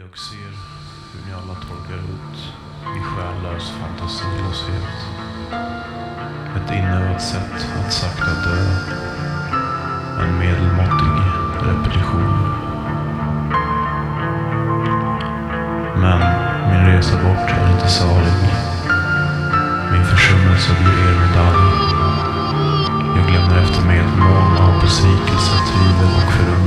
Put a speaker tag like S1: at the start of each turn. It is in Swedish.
S1: Jag ser hur ni alla torkar ut i själlös fantasilöshet. Ett inövat sätt att sakta dö. En medelmåttig repetition. Men min resa bort är inte salig. Min försummelse blir er medalj. Jag lämnar efter mig ett moln av besvikelse, tvivel och förundran.